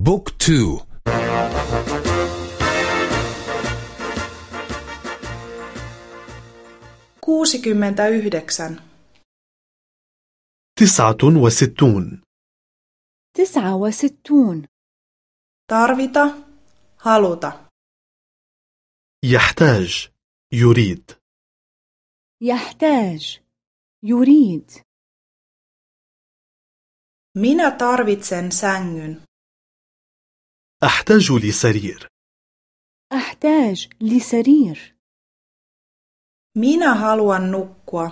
بوك تو kuusikymmentä yhdeksän تسعة وستون تسعة وستون tarvita haluta يحتاج يريد يحتاج يريد minä tarvitsen sängyn أحتاج لسرير. أحتاج لسرير. Minä haluan nukkua.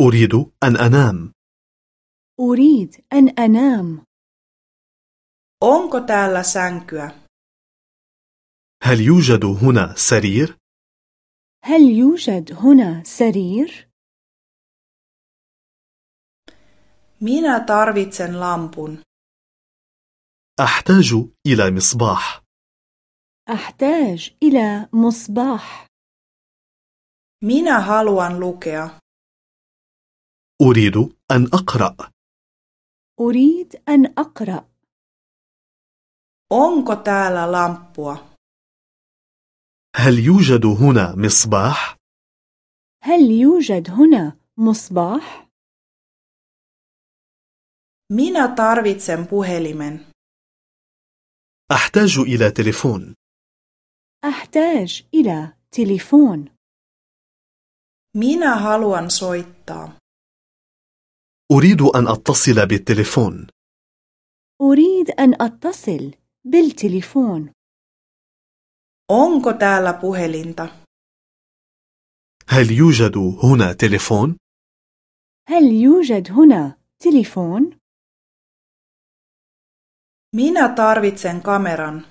أريد أن أنام. أريد أن أنام. Onko täällä sänkyä? هل يوجد هنا سرير؟ هل يوجد هنا سرير؟ minä tarvitsen lampun. أحتاج إلى مصباح. أحتاج إلى مصباح. minä haluan lukea أريد أن أقرأ. أريد أن أقرأ. Onko täällä lamppua? هل يوجد هنا مصباح؟ هل يوجد هنا مصباح؟ minä tarvitsen puhelimen. أحتاج إلى تليفون. أحتاج إلى تليفون. Minä haluan soittaa. أريد أن أتصل بالتليفون. أريد أن أتصل بالتليفون. Onko täällä puhelinta? هل يوجد هنا تليفون؟ هل يوجد هنا تليفون؟ Minä tarvitsen kameran.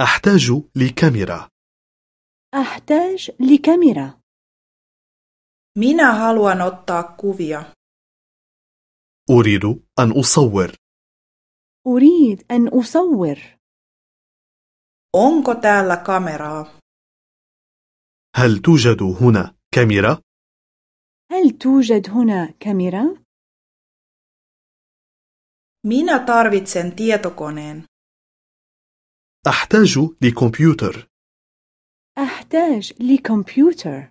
أحتاج لكاميرا. أحتاج لكاميرا. Minä haluan ottaa kuvia. أريد أن أصور. أريد أن أصور. Onko täällä kameraa? هل توجد هنا كاميرا؟ هل توجد هنا كاميرا؟ Minä tarvitsen tietokoneen. أحتاج لكمبيوتر. أحتاج لكمبيوتر.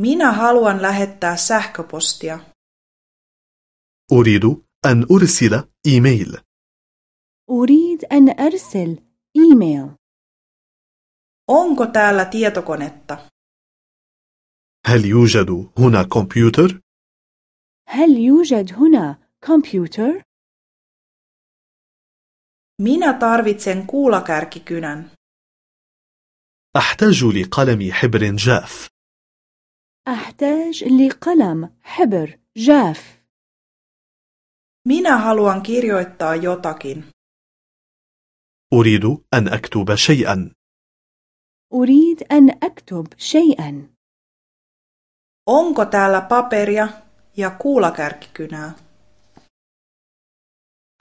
Minä haluan lähettää sähköpostia. أريد أن أرسل إيميل. أريد أن أرسل إيميل. Onko täällä tietokonetta? هل يوجد هنا كمبيوتر؟ هل يوجد هنا كمبيوتر؟ minä tarvitsen kuulakärkikynän أحتاج لقلم حبر جاف أحتاج لقلم حبر جاف minä haluan kirjoittaa jotakin أريد أن أكتب شيئا أريد أن أكتب شيئا onko täällä paperia ja kuulakärkikynää